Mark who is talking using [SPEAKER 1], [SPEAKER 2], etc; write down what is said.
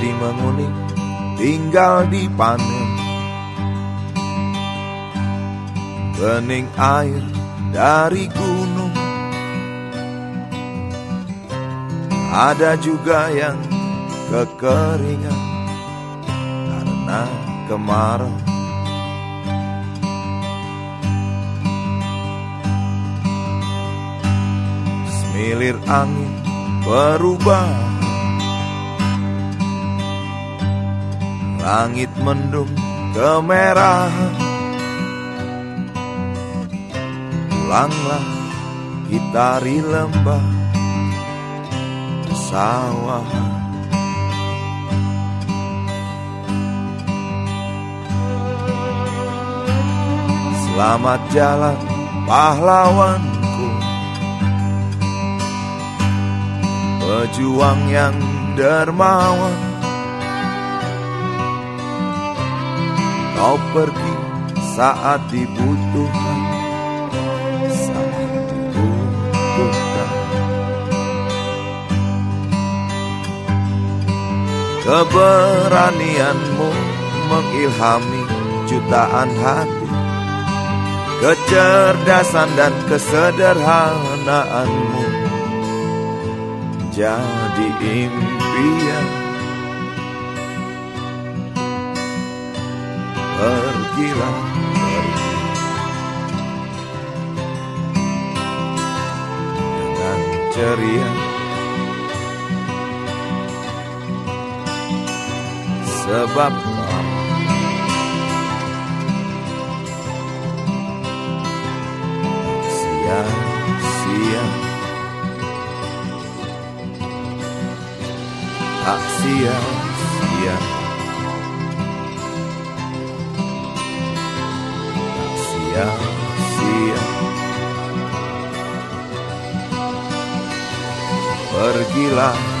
[SPEAKER 1] menguning tinggal dipanen. Bening air dari gunung. Ada juga yang kekeringan Karena kemarau. Semilir angin berubah Langit mendung kemerahan Pulanglah kita di lembah Sawahan Selamat jalan pahlawanku. Pejuang yang dermawan Kau pergi saat dibutuhkan. Saat dibutuhkan. Keberanianmu mengilhami jutaan hati. Kecerdasan dan kesederhanaanmu. Jadi impian Pergi Dengan ceria. Sebab sia-sia. Tak sia-sia sia-sia Pergilah